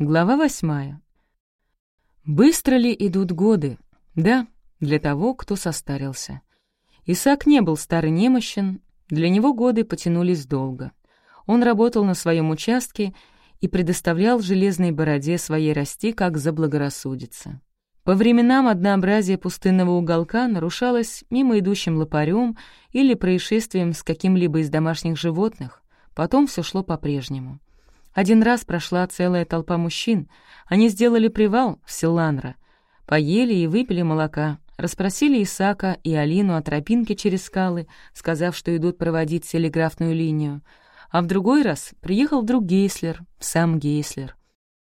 Глава восьмая. Быстро ли идут годы? Да, для того, кто состарился. Исаак не был старый немощен, для него годы потянулись долго. Он работал на своем участке и предоставлял железной бороде своей расти, как заблагорассудится. По временам однообразие пустынного уголка нарушалось мимо идущим лопарем или происшествием с каким-либо из домашних животных, потом все шло по-прежнему. Один раз прошла целая толпа мужчин. Они сделали привал в Силанра, поели и выпили молока, расспросили Исака и Алину о тропинке через скалы, сказав, что идут проводить телеграфную линию. А в другой раз приехал друг Гейслер, сам Гейслер.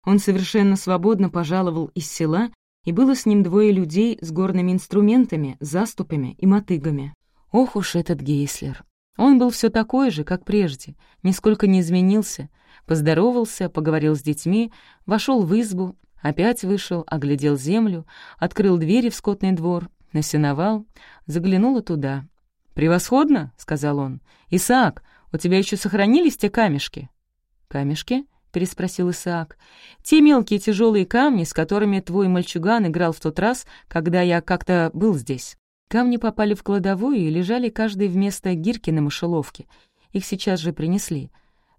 Он совершенно свободно пожаловал из села, и было с ним двое людей с горными инструментами, заступами и мотыгами. Ох уж этот Гейслер! Он был все такой же, как прежде, нисколько не изменился — Поздоровался, поговорил с детьми, вошел в избу, опять вышел, оглядел землю, открыл двери в скотный двор, насиновал, заглянула туда. «Превосходно!» — сказал он. «Исаак, у тебя еще сохранились те камешки?» «Камешки?» — переспросил Исаак. «Те мелкие тяжелые камни, с которыми твой мальчуган играл в тот раз, когда я как-то был здесь. Камни попали в кладовую и лежали каждый вместо гирки на мышеловке. Их сейчас же принесли.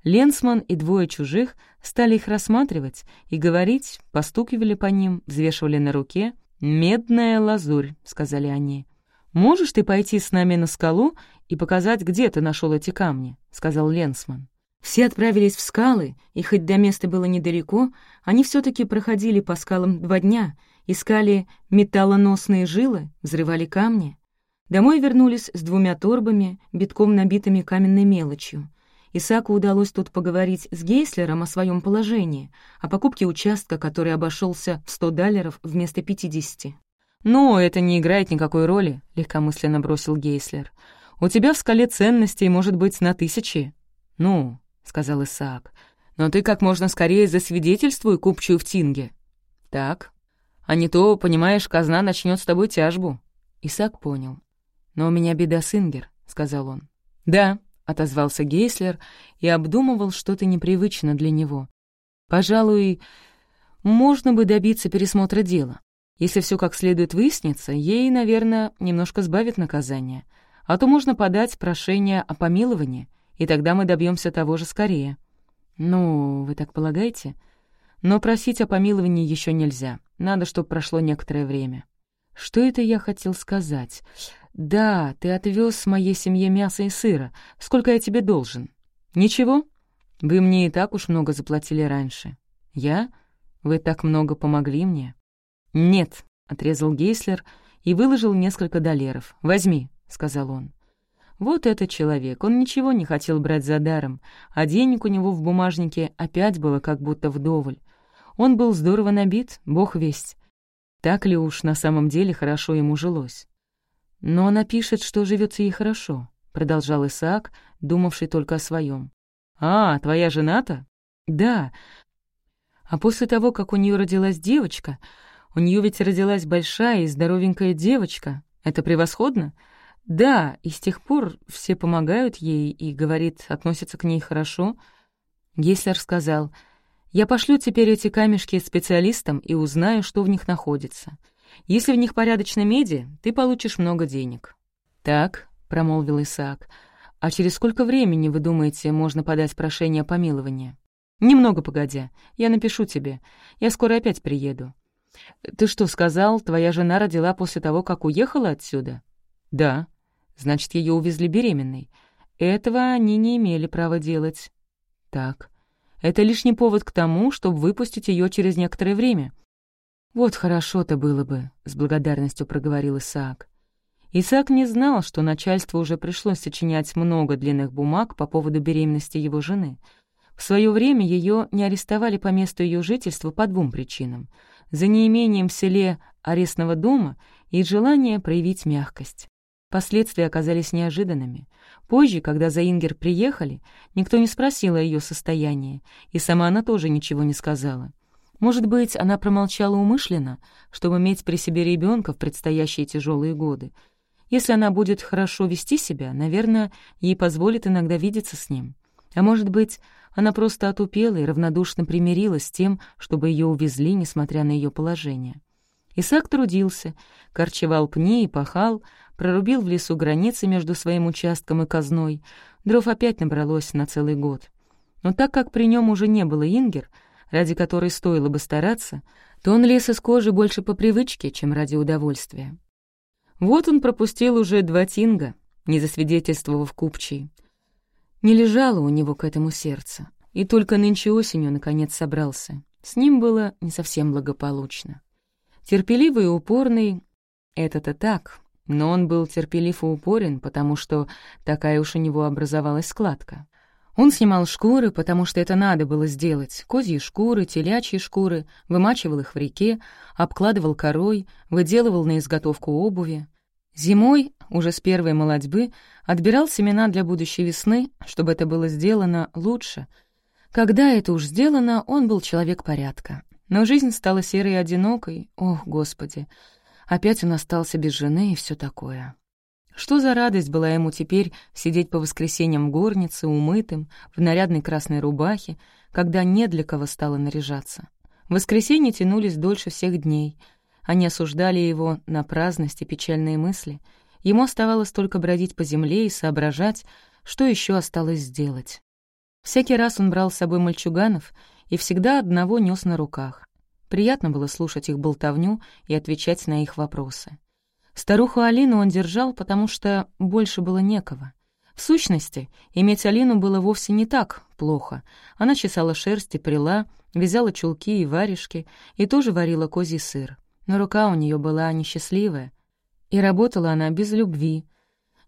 Ленсман и двое чужих стали их рассматривать и говорить, постукивали по ним, взвешивали на руке. «Медная лазурь», — сказали они. «Можешь ты пойти с нами на скалу и показать, где ты нашел эти камни?» — сказал Ленсман. Все отправились в скалы, и хоть до места было недалеко, они все таки проходили по скалам два дня, искали металлоносные жилы, взрывали камни. Домой вернулись с двумя торбами, битком набитыми каменной мелочью. Исаку удалось тут поговорить с Гейслером о своем положении, о покупке участка, который обошелся в 100 даллеров вместо 50. «Ну, это не играет никакой роли», — легкомысленно бросил Гейслер. «У тебя в скале ценностей может быть на тысячи». «Ну», — сказал Исаак, — «но ты как можно скорее засвидетельствуй купчую в Тинге». «Так. А не то, понимаешь, казна начнет с тобой тяжбу». Исаак понял. «Но у меня беда с Ингер», — сказал он. «Да», — отозвался Гейслер и обдумывал что-то непривычно для него. «Пожалуй, можно бы добиться пересмотра дела. Если все как следует выяснится, ей, наверное, немножко сбавит наказание. А то можно подать прошение о помиловании, и тогда мы добьемся того же скорее». «Ну, вы так полагаете?» «Но просить о помиловании еще нельзя. Надо, чтобы прошло некоторое время». «Что это я хотел сказать? «Да, ты отвез моей семье мясо и сыра. Сколько я тебе должен?» «Ничего. Вы мне и так уж много заплатили раньше». «Я? Вы так много помогли мне?» «Нет», — отрезал Гейслер и выложил несколько долларов. «Возьми», — сказал он. Вот этот человек, он ничего не хотел брать за даром, а денег у него в бумажнике опять было как будто вдоволь. Он был здорово набит, бог весть. Так ли уж на самом деле хорошо ему жилось? «Но она пишет, что живется ей хорошо», — продолжал Исаак, думавший только о своем. «А, твоя жена-то?» «Да. А после того, как у нее родилась девочка, у нее ведь родилась большая и здоровенькая девочка. Это превосходно?» «Да, и с тех пор все помогают ей и, говорит, относятся к ней хорошо». Гейслер сказал, «Я пошлю теперь эти камешки специалистам и узнаю, что в них находится. Если в них порядочно меди, ты получишь много денег». «Так», — промолвил Исаак, «а через сколько времени, вы думаете, можно подать прошение о помиловании?» «Немного погодя. Я напишу тебе. Я скоро опять приеду». «Ты что сказал, твоя жена родила после того, как уехала отсюда?» «Да. Значит, ее увезли беременной. Этого они не имели права делать». «Так. Это лишний повод к тому, чтобы выпустить ее через некоторое время». «Вот хорошо-то было бы», — с благодарностью проговорил Исаак. Исаак не знал, что начальству уже пришлось сочинять много длинных бумаг по поводу беременности его жены. В свое время ее не арестовали по месту ее жительства по двум причинам — за неимением в селе арестного дома и желание проявить мягкость. Последствия оказались неожиданными. Позже, когда за Ингер приехали, никто не спросил о ее состоянии, и сама она тоже ничего не сказала. Может быть, она промолчала умышленно, чтобы иметь при себе ребенка в предстоящие тяжелые годы. Если она будет хорошо вести себя, наверное, ей позволит иногда видеться с ним. А может быть, она просто отупела и равнодушно примирилась с тем, чтобы ее увезли, несмотря на ее положение. Исаак трудился, корчевал пни и пахал, прорубил в лесу границы между своим участком и казной. Дров опять набралось на целый год. Но так как при нем уже не было Ингер, ради которой стоило бы стараться, то он лез из кожи больше по привычке, чем ради удовольствия. Вот он пропустил уже два тинга, не засвидетельствовав купчий. Не лежало у него к этому сердце, и только нынче осенью наконец собрался. С ним было не совсем благополучно. Терпеливый и упорный — это-то так, но он был терпелив и упорен, потому что такая уж у него образовалась складка. Он снимал шкуры, потому что это надо было сделать. Козьи шкуры, телячьи шкуры, вымачивал их в реке, обкладывал корой, выделывал на изготовку обуви. Зимой, уже с первой молодьбы, отбирал семена для будущей весны, чтобы это было сделано лучше. Когда это уж сделано, он был человек порядка. Но жизнь стала серой и одинокой. Ох, Господи! Опять он остался без жены и все такое. Что за радость была ему теперь сидеть по воскресеньям в горнице, умытым, в нарядной красной рубахе, когда не для кого стало наряжаться. Воскресенья тянулись дольше всех дней. Они осуждали его на праздность и печальные мысли. Ему оставалось только бродить по земле и соображать, что еще осталось сделать. Всякий раз он брал с собой мальчуганов — и всегда одного нес на руках. Приятно было слушать их болтовню и отвечать на их вопросы. Старуху Алину он держал, потому что больше было некого. В сущности, иметь Алину было вовсе не так плохо. Она чесала шерсть и прила, вязала чулки и варежки, и тоже варила козий сыр. Но рука у нее была несчастливая, и работала она без любви.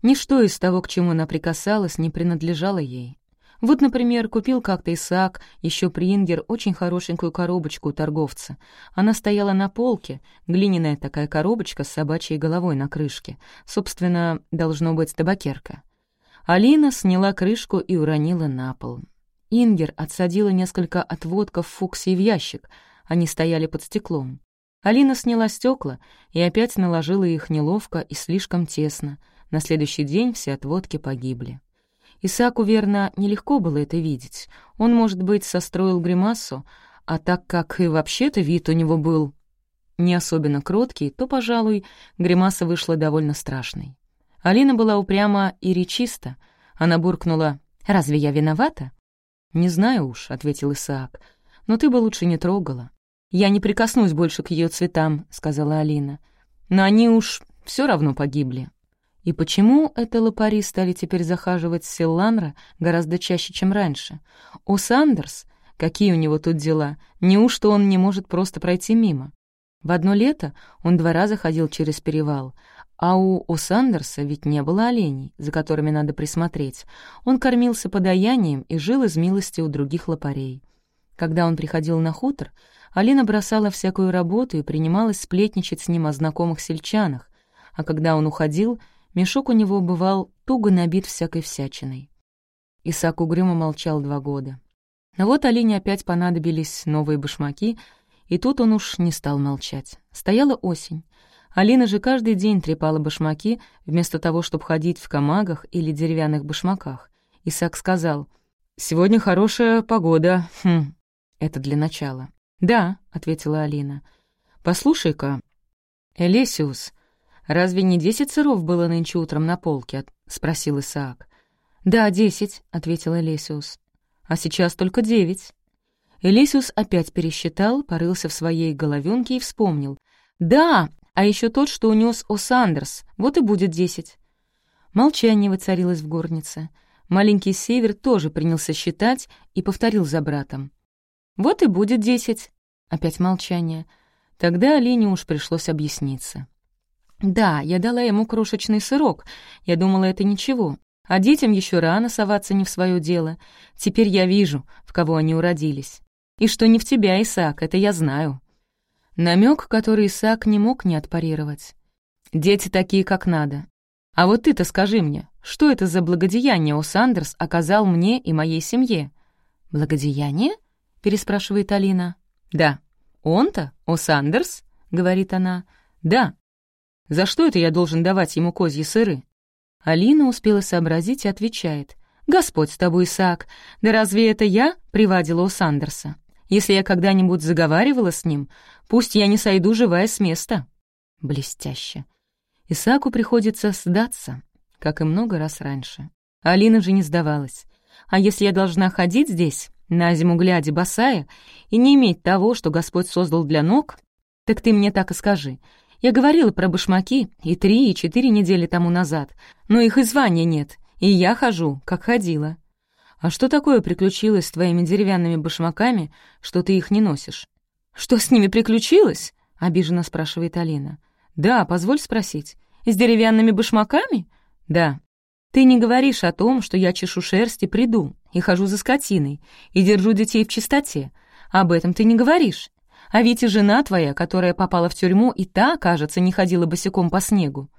Ничто из того, к чему она прикасалась, не принадлежало ей. Вот, например, купил как-то Исаак, еще Прингер, очень хорошенькую коробочку у торговца. Она стояла на полке, глиняная такая коробочка с собачьей головой на крышке. Собственно, должно быть табакерка. Алина сняла крышку и уронила на пол. Ингер отсадила несколько отводков фуксий в ящик, они стояли под стеклом. Алина сняла стекла и опять наложила их неловко и слишком тесно. На следующий день все отводки погибли. Исааку, верно, нелегко было это видеть. Он, может быть, состроил гримасу, а так как и вообще-то вид у него был не особенно кроткий, то, пожалуй, гримаса вышла довольно страшной. Алина была упряма и речиста. Она буркнула «Разве я виновата?» «Не знаю уж», — ответил Исаак, — «но ты бы лучше не трогала». «Я не прикоснусь больше к ее цветам», — сказала Алина. «Но они уж все равно погибли». И почему это лопари стали теперь захаживать с Силланра гораздо чаще, чем раньше? У Сандерс? Какие у него тут дела? Неужто он не может просто пройти мимо? В одно лето он два раза ходил через перевал, а у Сандерса ведь не было оленей, за которыми надо присмотреть. Он кормился подаянием и жил из милости у других лопарей. Когда он приходил на хутор, Алина бросала всякую работу и принималась сплетничать с ним о знакомых сельчанах, а когда он уходил — Мешок у него бывал туго набит всякой всячиной. Исаак угрюмо молчал два года. Но вот Алине опять понадобились новые башмаки, и тут он уж не стал молчать. Стояла осень. Алина же каждый день трепала башмаки, вместо того, чтобы ходить в камагах или деревянных башмаках. Исаак сказал, «Сегодня хорошая погода. Хм, это для начала». «Да», — ответила Алина. «Послушай-ка, Элесиус, «Разве не десять сыров было нынче утром на полке?» — спросил Исаак. «Да, десять», — ответил Элесиус. «А сейчас только девять». Элесиус опять пересчитал, порылся в своей головенке и вспомнил. «Да, а еще тот, что унес О'Сандерс, вот и будет десять». Молчание воцарилось в горнице. Маленький Север тоже принялся считать и повторил за братом. «Вот и будет десять». Опять молчание. Тогда Олене уж пришлось объясниться. Да, я дала ему крошечный сырок. Я думала, это ничего. А детям еще рано соваться не в свое дело. Теперь я вижу, в кого они уродились. И что не в тебя, Исаак, это я знаю. Намек, который Исаак не мог не отпарировать. Дети такие, как надо. А вот ты-то скажи мне, что это за благодеяние у Сандерс оказал мне и моей семье? «Благодеяние?» — переспрашивает Алина. «Да». «Он-то? О Сандерс?» — говорит она. «Да, За что это я должен давать ему козьи сыры?» Алина успела сообразить и отвечает. «Господь с тобой, Исаак, да разве это я приводила у Сандерса? Если я когда-нибудь заговаривала с ним, пусть я не сойду живая с места». Блестяще. Исааку приходится сдаться, как и много раз раньше. Алина же не сдавалась. «А если я должна ходить здесь, на зиму глядя босая, и не иметь того, что Господь создал для ног, так ты мне так и скажи. Я говорила про башмаки и три, и четыре недели тому назад, но их и звания нет, и я хожу, как ходила. А что такое приключилось с твоими деревянными башмаками, что ты их не носишь? Что с ними приключилось? — обиженно спрашивает Алина. «Да, позволь спросить. С деревянными башмаками?» «Да». «Ты не говоришь о том, что я чешу шерсть и приду, и хожу за скотиной, и держу детей в чистоте. Об этом ты не говоришь. А ведь и жена твоя, которая попала в тюрьму, и та, кажется, не ходила босиком по снегу».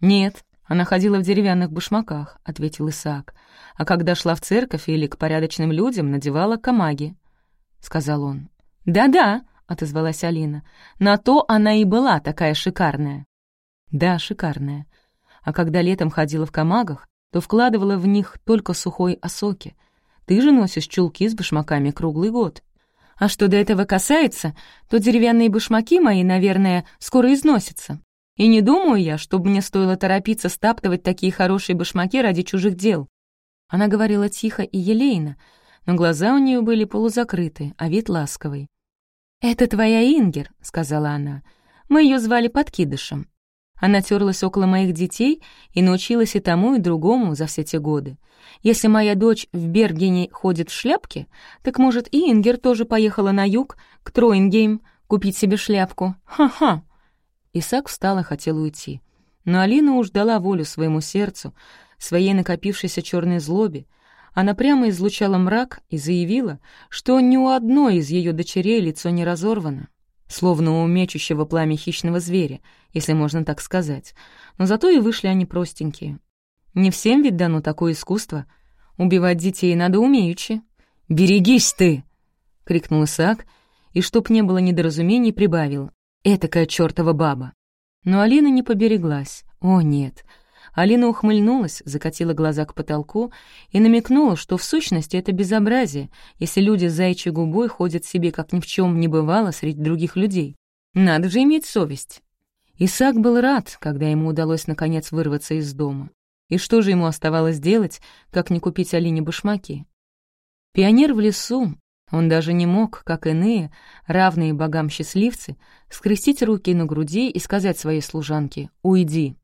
«Нет, она ходила в деревянных башмаках», — ответил Исаак. «А когда шла в церковь или к порядочным людям, надевала камаги», — сказал он. «Да-да», — отозвалась Алина. «На то она и была такая шикарная». «Да, шикарная. А когда летом ходила в камагах, то вкладывала в них только сухой осоки. Ты же носишь чулки с башмаками круглый год». А что до этого касается, то деревянные башмаки мои, наверное, скоро износятся. И не думаю я, чтобы мне стоило торопиться стаптывать такие хорошие башмаки ради чужих дел». Она говорила тихо и елейно, но глаза у нее были полузакрыты, а вид ласковый. «Это твоя Ингер», — сказала она. «Мы ее звали Подкидышем. Она терлась около моих детей и научилась и тому, и другому за все те годы. Если моя дочь в Бергене ходит в шляпке, так, может, и Ингер тоже поехала на юг, к Троингейм, купить себе шляпку. Ха-ха!» Исаак встал и хотел уйти. Но Алина уж дала волю своему сердцу, своей накопившейся черной злобе. Она прямо излучала мрак и заявила, что ни у одной из ее дочерей лицо не разорвано словно у мечущего пламя хищного зверя, если можно так сказать. Но зато и вышли они простенькие. Не всем ведь дано такое искусство. Убивать детей надо умеючи. «Берегись ты!» — крикнул Исаак, и, чтоб не было недоразумений, прибавил. «Этакая чёртова баба!» Но Алина не побереглась. О, нет, Алина ухмыльнулась, закатила глаза к потолку и намекнула, что в сущности это безобразие, если люди с заячьей губой ходят себе, как ни в чем не бывало, среди других людей. Надо же иметь совесть. Исаак был рад, когда ему удалось наконец вырваться из дома. И что же ему оставалось делать, как не купить Алине башмаки? Пионер в лесу, он даже не мог, как иные, равные богам счастливцы, скрестить руки на груди и сказать своей служанке «Уйди».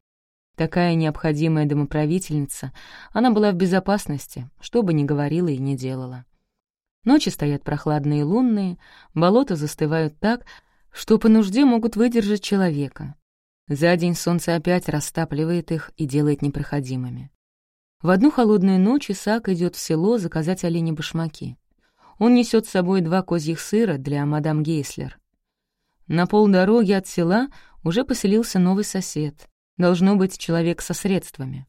Такая необходимая домоправительница, она была в безопасности, что бы ни говорила и не делала. Ночи стоят прохладные лунные, болота застывают так, что по нужде могут выдержать человека. За день солнце опять растапливает их и делает непроходимыми. В одну холодную ночь Исаак идет в село заказать олене башмаки. Он несет с собой два козьих сыра для мадам Гейслер. На полдороги от села уже поселился новый сосед. Должно быть человек со средствами.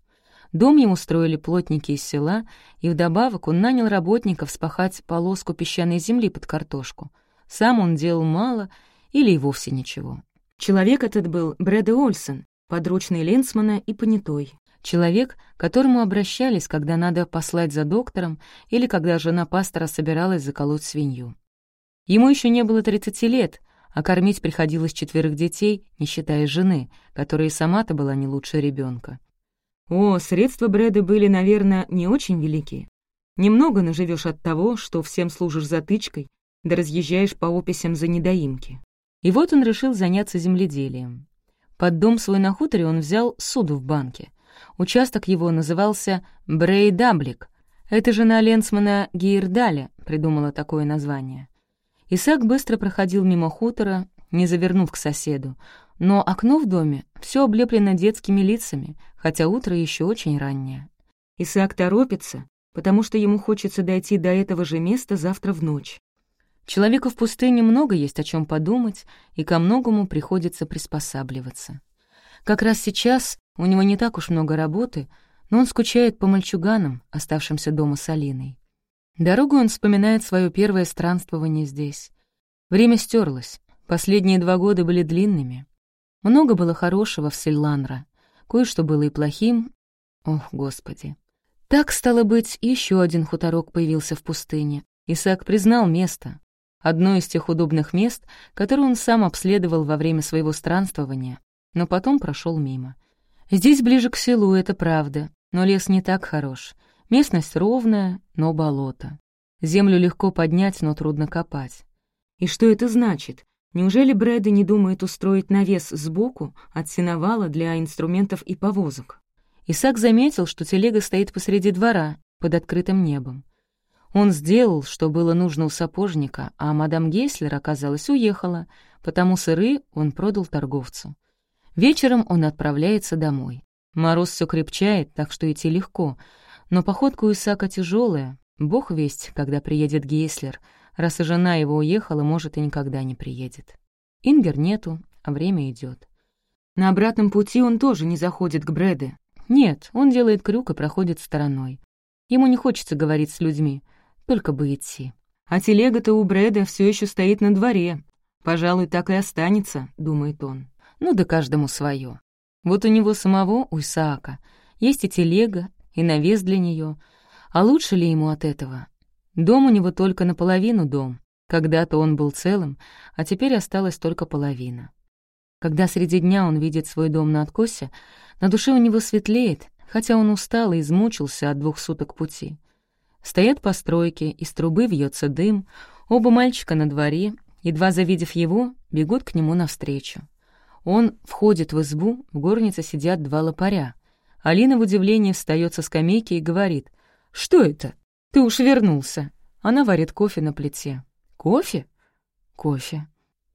Дом ему строили плотники из села, и вдобавок он нанял работников спахать полоску песчаной земли под картошку. Сам он делал мало или и вовсе ничего. Человек этот был Брэда Ольсон, подручный Ленсмана и понятой. Человек, к которому обращались, когда надо послать за доктором или когда жена пастора собиралась заколоть свинью. Ему еще не было 30 лет, а кормить приходилось четверых детей, не считая жены, которая и сама-то была не лучше ребенка. О, средства Брэда были, наверное, не очень велики. Немного наживешь от того, что всем служишь затычкой, да разъезжаешь по описям за недоимки. И вот он решил заняться земледелием. Под дом свой на хуторе он взял суду в банке. Участок его назывался Брейдаблик. Это жена Ленсмана Гейрдаля придумала такое название. Исаак быстро проходил мимо хутора, не завернув к соседу, но окно в доме все облеплено детскими лицами, хотя утро еще очень раннее. Исаак торопится, потому что ему хочется дойти до этого же места завтра в ночь. Человеку в пустыне много есть о чем подумать, и ко многому приходится приспосабливаться. Как раз сейчас у него не так уж много работы, но он скучает по мальчуганам, оставшимся дома с Алиной. Дорогу он вспоминает свое первое странствование здесь. Время стерлось. Последние два года были длинными. Много было хорошего в Сильланра, кое-что было и плохим. Ох, Господи. Так, стало быть, еще один хуторок появился в пустыне. Исаак признал место. Одно из тех удобных мест, которые он сам обследовал во время своего странствования, но потом прошел мимо. Здесь ближе к селу, это правда, но лес не так хорош. Местность ровная, но болото. Землю легко поднять, но трудно копать. И что это значит? Неужели Брэда не думает устроить навес сбоку от сеновала для инструментов и повозок? Исаак заметил, что телега стоит посреди двора, под открытым небом. Он сделал, что было нужно у сапожника, а мадам Гейслер, оказалось, уехала, потому сыры он продал торговцу. Вечером он отправляется домой. Мороз все крепчает, так что идти легко, но походка у Исаака тяжелая. Бог весть, когда приедет Гейслер, раз и жена его уехала, может, и никогда не приедет. Ингер нету, а время идет. На обратном пути он тоже не заходит к Брэде. Нет, он делает крюк и проходит стороной. Ему не хочется говорить с людьми, только бы идти. А телега-то у Брэда все еще стоит на дворе. Пожалуй, так и останется, думает он. Ну да каждому свое. Вот у него самого, у Исаака, есть и телега, и навес для нее. А лучше ли ему от этого? Дом у него только наполовину дом. Когда-то он был целым, а теперь осталась только половина. Когда среди дня он видит свой дом на откосе, на душе у него светлеет, хотя он устал и измучился от двух суток пути. Стоят постройки, из трубы вьется дым, оба мальчика на дворе, едва завидев его, бегут к нему навстречу. Он входит в избу, в горнице сидят два лопаря. Алина в удивлении встает со скамейки и говорит, «Что это? Ты уж вернулся». Она варит кофе на плите. «Кофе?» «Кофе».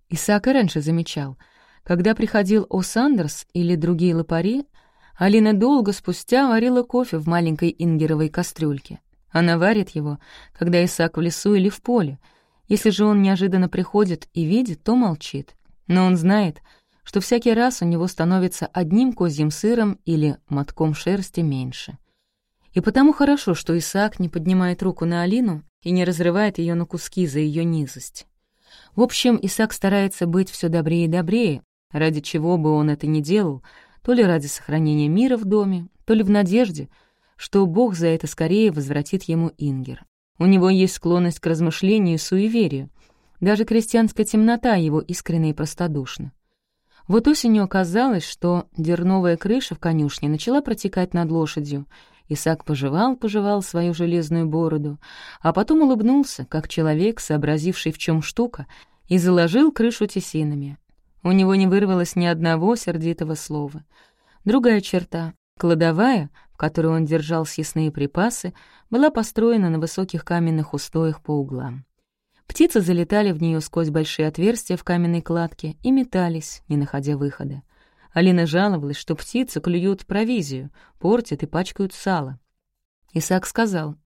Исаак и раньше замечал — когда приходил О. Сандерс или другие лопари, Алина долго спустя варила кофе в маленькой ингеровой кастрюльке. Она варит его, когда Исаак в лесу или в поле. Если же он неожиданно приходит и видит, то молчит. Но он знает, что всякий раз у него становится одним козьим сыром или мотком шерсти меньше. И потому хорошо, что Исаак не поднимает руку на Алину и не разрывает ее на куски за ее низость. В общем, Исаак старается быть все добрее и добрее, Ради чего бы он это ни делал, то ли ради сохранения мира в доме, то ли в надежде, что Бог за это скорее возвратит ему Ингер. У него есть склонность к размышлению и суеверию. Даже крестьянская темнота его искренне и простодушна. Вот осенью оказалось, что дерновая крыша в конюшне начала протекать над лошадью. Исаак пожевал-пожевал свою железную бороду, а потом улыбнулся, как человек, сообразивший, в чем штука, и заложил крышу тесинами. У него не вырвалось ни одного сердитого слова. Другая черта — кладовая, в которой он держал съестные припасы, была построена на высоких каменных устоях по углам. Птицы залетали в нее сквозь большие отверстия в каменной кладке и метались, не находя выхода. Алина жаловалась, что птицы клюют провизию, портят и пачкают сало. Исаак сказал,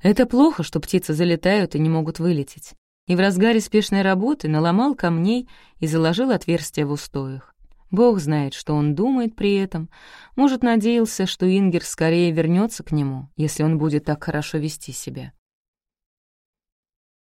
«Это плохо, что птицы залетают и не могут вылететь и в разгаре спешной работы наломал камней и заложил отверстия в устоях. Бог знает, что он думает при этом. Может, надеялся, что Ингер скорее вернется к нему, если он будет так хорошо вести себя.